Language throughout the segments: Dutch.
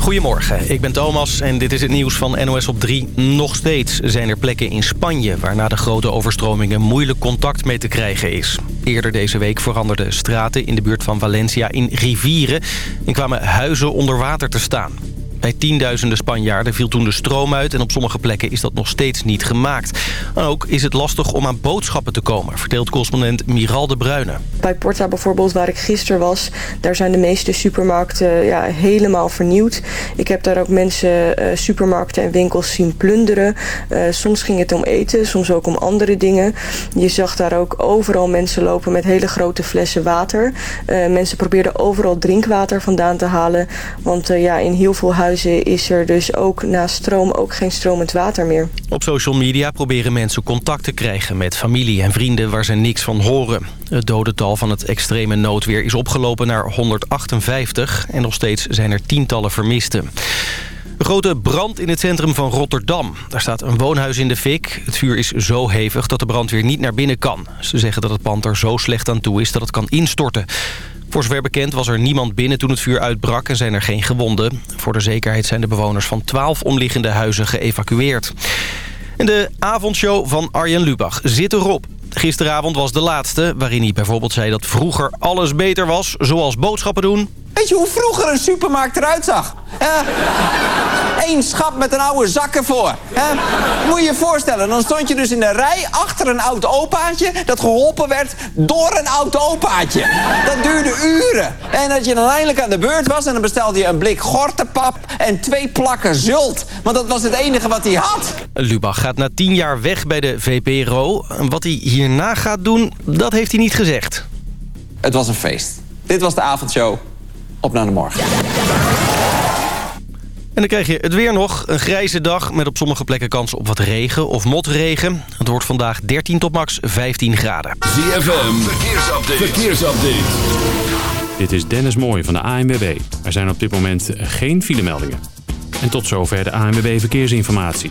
Goedemorgen, ik ben Thomas en dit is het nieuws van NOS op 3. Nog steeds zijn er plekken in Spanje... waar na de grote overstromingen moeilijk contact mee te krijgen is. Eerder deze week veranderden straten in de buurt van Valencia in rivieren... en kwamen huizen onder water te staan. Bij tienduizenden Spanjaarden viel toen de stroom uit... en op sommige plekken is dat nog steeds niet gemaakt. ook is het lastig om aan boodschappen te komen... vertelt correspondent Miral de Bruyne. Bij Porta bijvoorbeeld, waar ik gisteren was... daar zijn de meeste supermarkten ja, helemaal vernieuwd. Ik heb daar ook mensen, uh, supermarkten en winkels zien plunderen. Uh, soms ging het om eten, soms ook om andere dingen. Je zag daar ook overal mensen lopen met hele grote flessen water. Uh, mensen probeerden overal drinkwater vandaan te halen. Want ja, in heel veel huizen is er dus ook na stroom ook geen stromend water meer. Op social media proberen mensen contact te krijgen met familie en vrienden waar ze niks van horen. Het dodental van het extreme noodweer is opgelopen naar 158 en nog steeds zijn er tientallen vermisten. Een grote brand in het centrum van Rotterdam. Daar staat een woonhuis in de fik. Het vuur is zo hevig dat de brandweer niet naar binnen kan. Ze zeggen dat het pand er zo slecht aan toe is dat het kan instorten. Voor zover bekend was er niemand binnen toen het vuur uitbrak en zijn er geen gewonden. Voor de zekerheid zijn de bewoners van 12 omliggende huizen geëvacueerd. De avondshow van Arjen Lubach zit erop. Gisteravond was de laatste, waarin hij bijvoorbeeld zei dat vroeger alles beter was, zoals boodschappen doen Weet je hoe vroeger een supermarkt eruit zag? Eén schap met een oude zak ervoor. Moet je je voorstellen, dan stond je dus in de rij achter een oud opaatje... dat geholpen werd door een oud opaatje. Dat duurde uren. En dat je dan eindelijk aan de beurt was... en dan bestelde je een blik gortenpap en twee plakken zult. Want dat was het enige wat hij had. Lubach gaat na tien jaar weg bij de VPRO. Wat hij hierna gaat doen, dat heeft hij niet gezegd. Het was een feest. Dit was de avondshow op naar de morgen. En dan krijg je het weer nog. Een grijze dag met op sommige plekken kans op wat regen of motregen. Het wordt vandaag 13 tot max 15 graden. ZFM, verkeersupdate. verkeersupdate. Dit is Dennis Mooij van de ANWB. Er zijn op dit moment geen filemeldingen. En tot zover de ANWB Verkeersinformatie.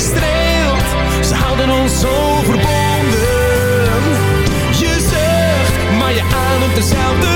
Streelt. Ze houden ons zo verbonden. Je zucht, maar je ademt dezelfde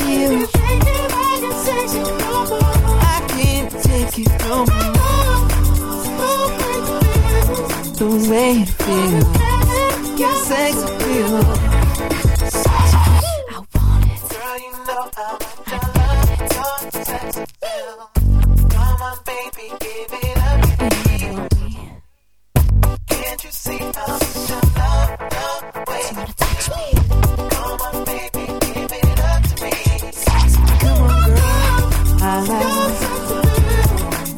feel.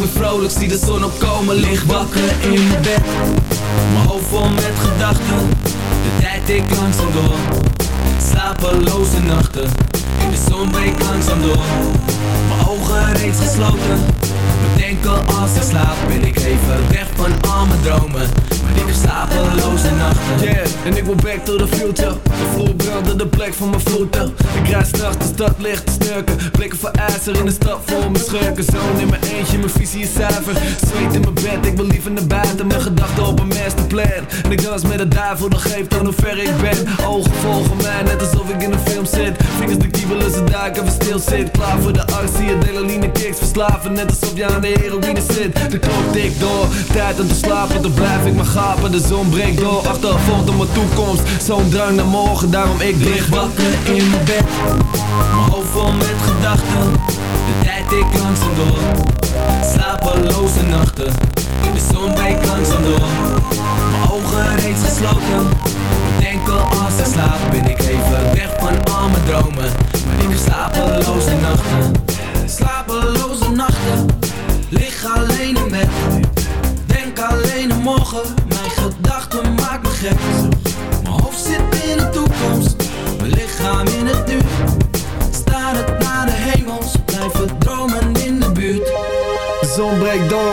Weer vrolijk, zie de zon opkomen Lig wakker in mijn bed. Mijn hoofd vol met gedachten De tijd ik langzaam door. Slapeloze nachten De zon breekt langzaam door. Mijn ogen reeds gesloten Bedenken als ik slaap Ben ik even weg van al mijn dromen. Maar ik heb slapeloze nachten. Yeah, en ik wil back to the future. De vloer de plek van mijn voeten. Ik rijd straks de stad licht te snurken. Blikken voor ijzer in de stad vol mijn schurken. Zoon in mijn bed, ik wil liever naar buiten. Mijn gedachten op een masterplan. En ik dans met de duivel, dat geeft aan hoe ver ik ben. Ogen volgen mij, net alsof ik in een film zit. Vingers de kiebelen, ze duiken, we stil zit. Klaar voor de actie, adrenaline kicks. Verslaven, net alsof je aan de heroïne zit. De klok tikt door, tijd om te slapen. Dan blijf ik maar gapen, de zon breekt door. Achtervolgd op mijn toekomst, zo'n drang naar morgen. Daarom ik lig wakker in mijn bed. Mijn hoofd vol met gedachten. De tijd ik langzaam door. Slapeloze nachten De zon breekt langzaam door. Mijn ogen reeds gesloten. Denken als ik slaap Ben ik even weg van al mijn dromen. Maar ik heb slapeloze nachten. Slapeloze nachten. Lig alleen in bed. Denk alleen aan morgen. Mijn gedachten maken me gek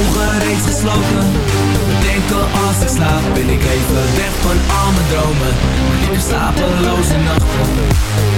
ogen reeds gesloten. Bedenken als ik slaap Ben ik even weg van al mijn dromen. Ik heb slapeloze nachten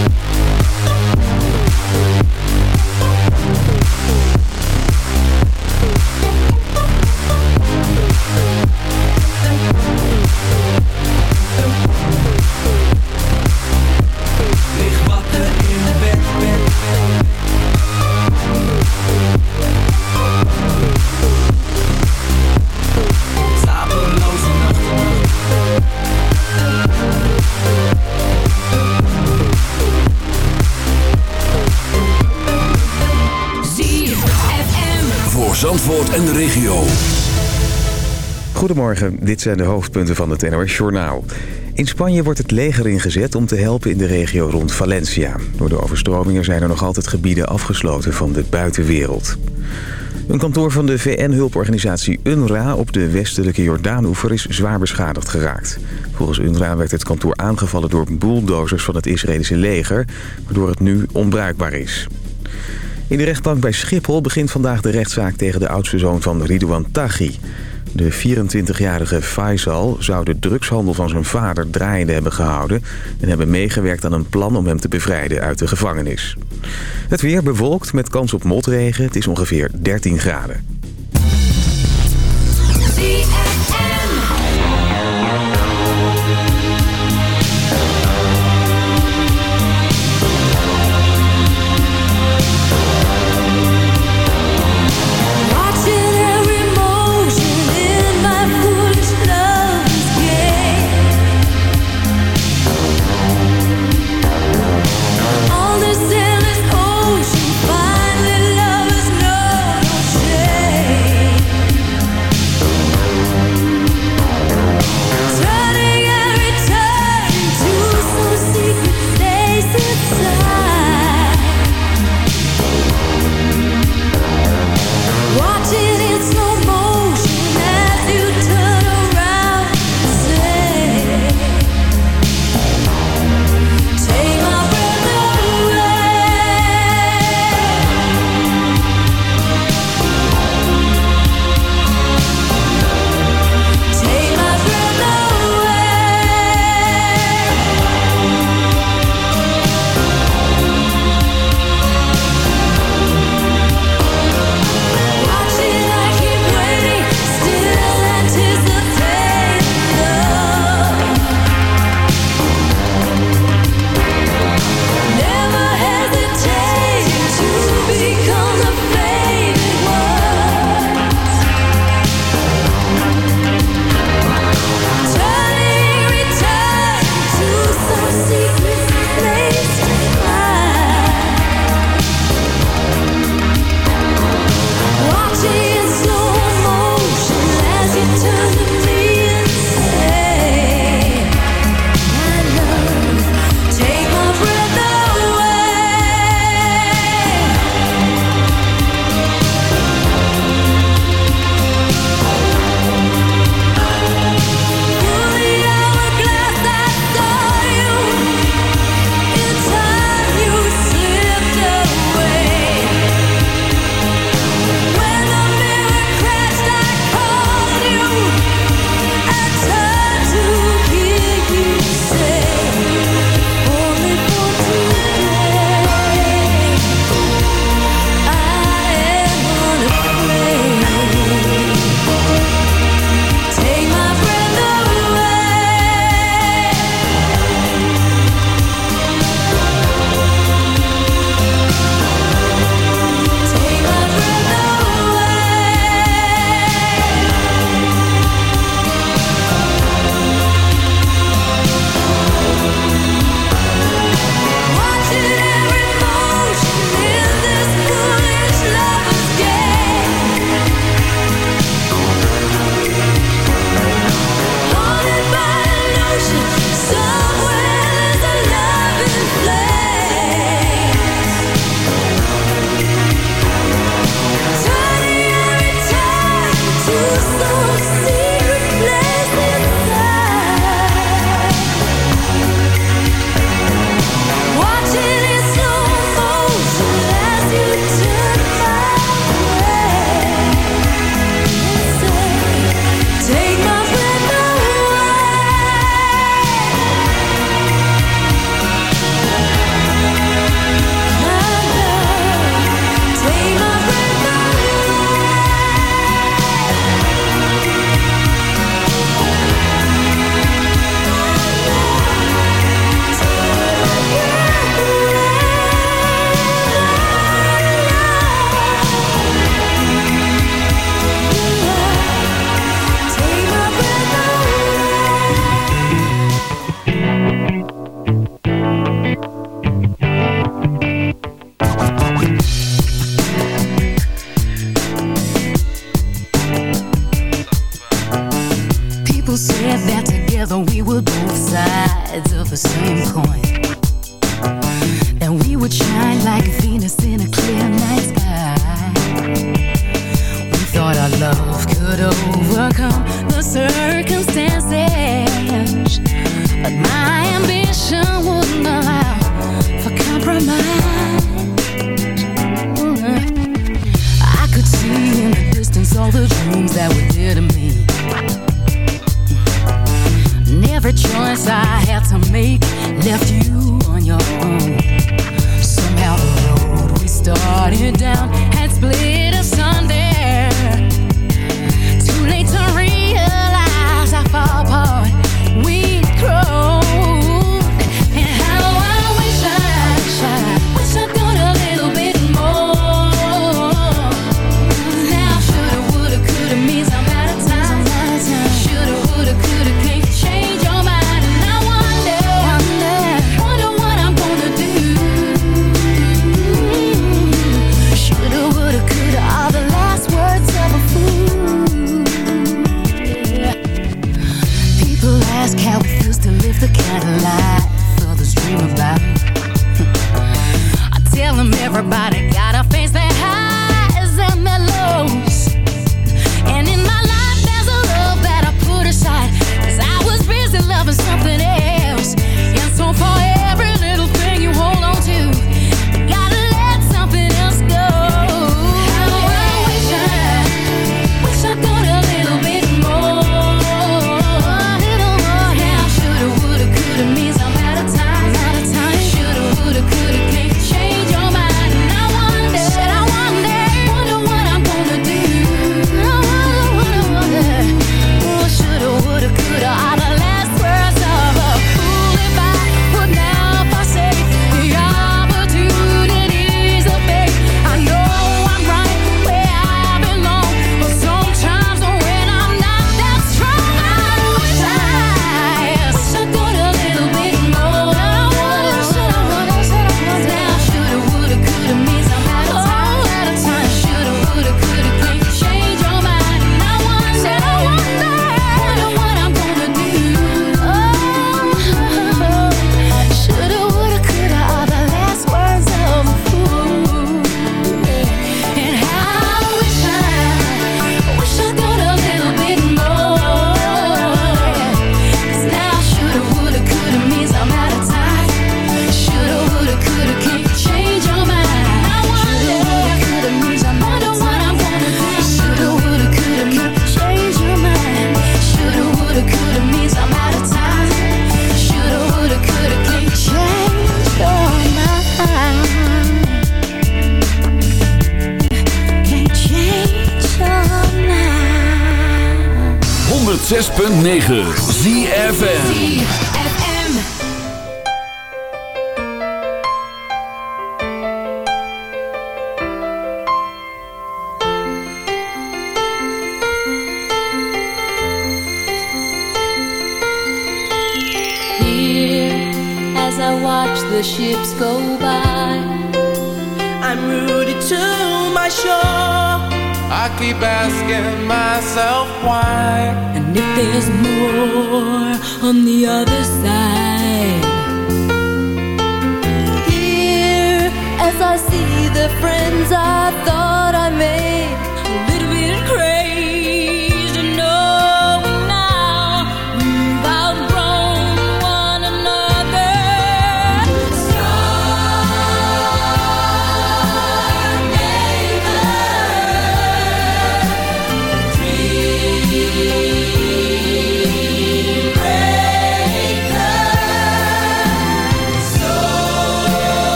Goedemorgen, dit zijn de hoofdpunten van het NOS Journaal. In Spanje wordt het leger ingezet om te helpen in de regio rond Valencia. Door de overstromingen zijn er nog altijd gebieden afgesloten van de buitenwereld. Een kantoor van de VN-hulporganisatie UNRWA op de westelijke Jordaanoever is zwaar beschadigd geraakt. Volgens UNRWA werd het kantoor aangevallen door bulldozers van het Israëlische leger, waardoor het nu onbruikbaar is. In de rechtbank bij Schiphol begint vandaag de rechtszaak tegen de oudste zoon van Ridouan Taghi. De 24-jarige Faisal zou de drugshandel van zijn vader draaiende hebben gehouden... en hebben meegewerkt aan een plan om hem te bevrijden uit de gevangenis. Het weer bewolkt met kans op motregen. Het is ongeveer 13 graden.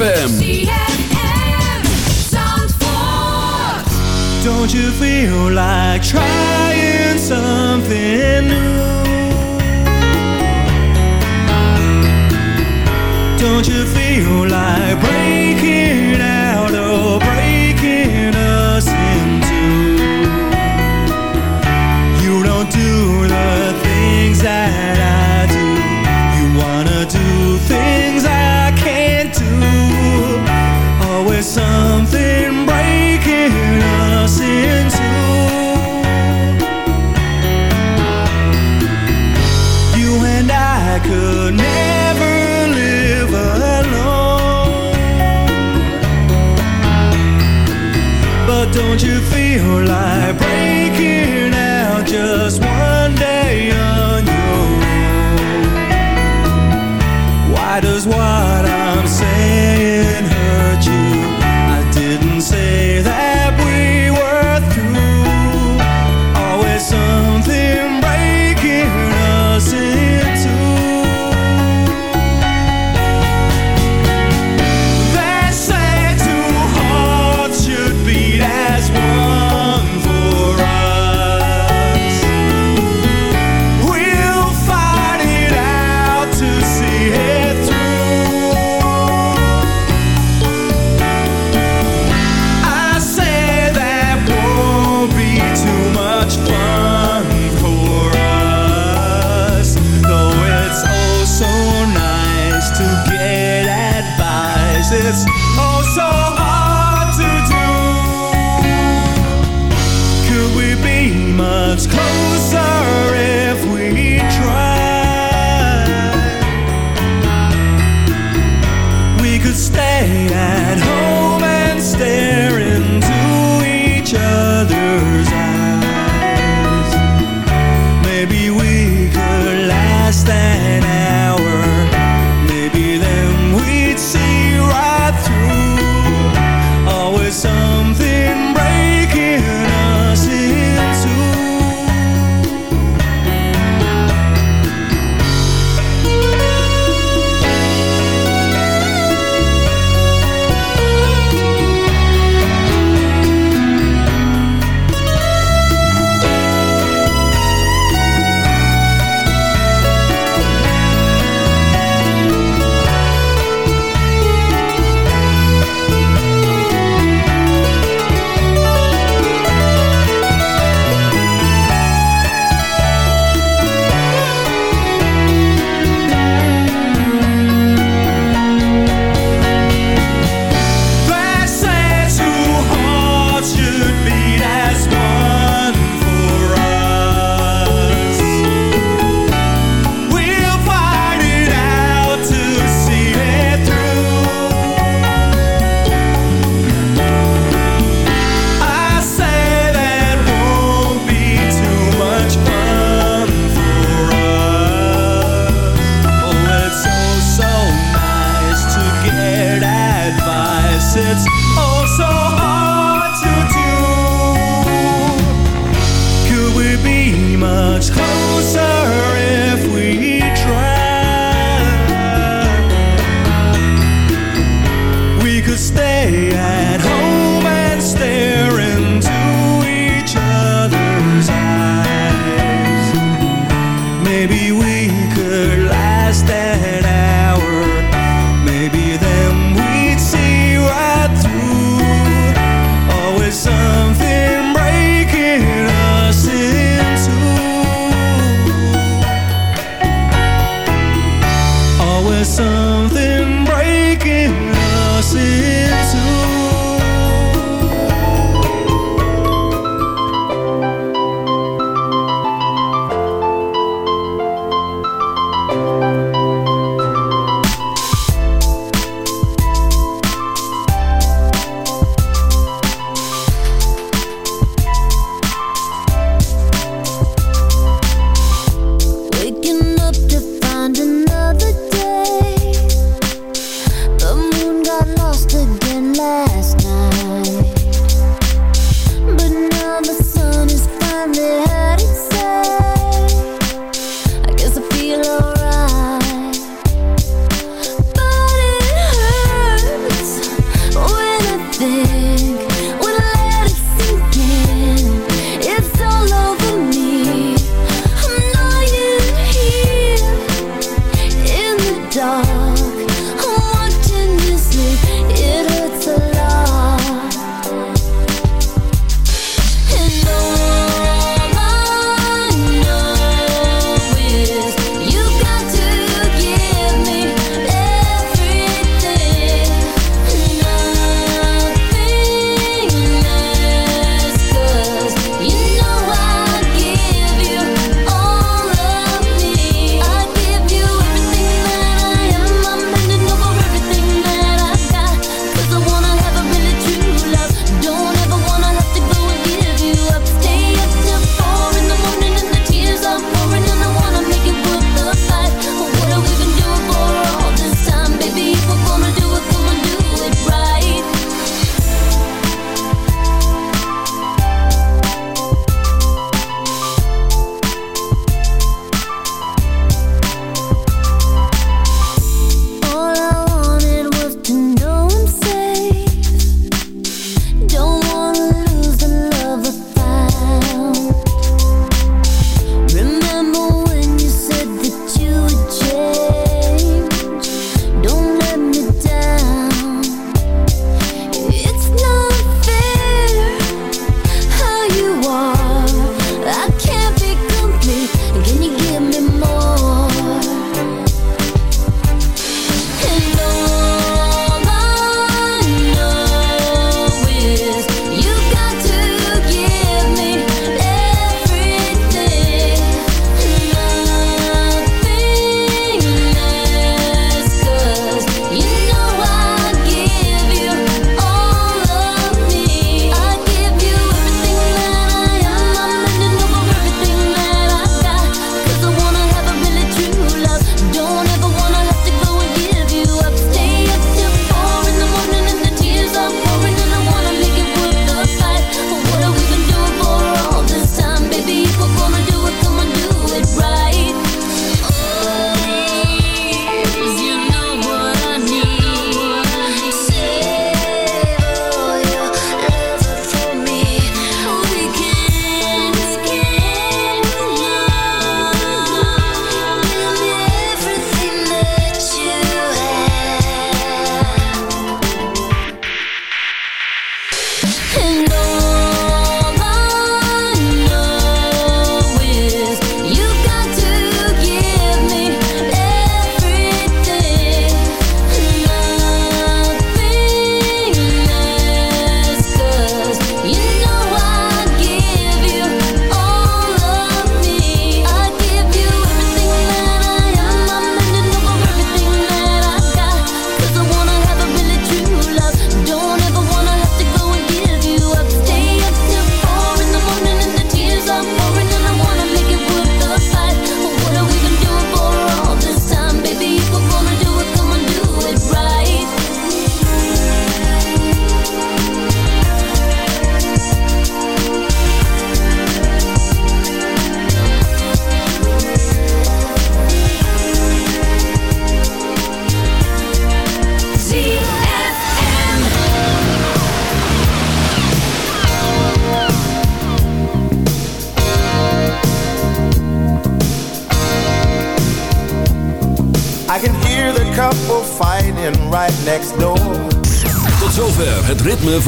ZFM. Oh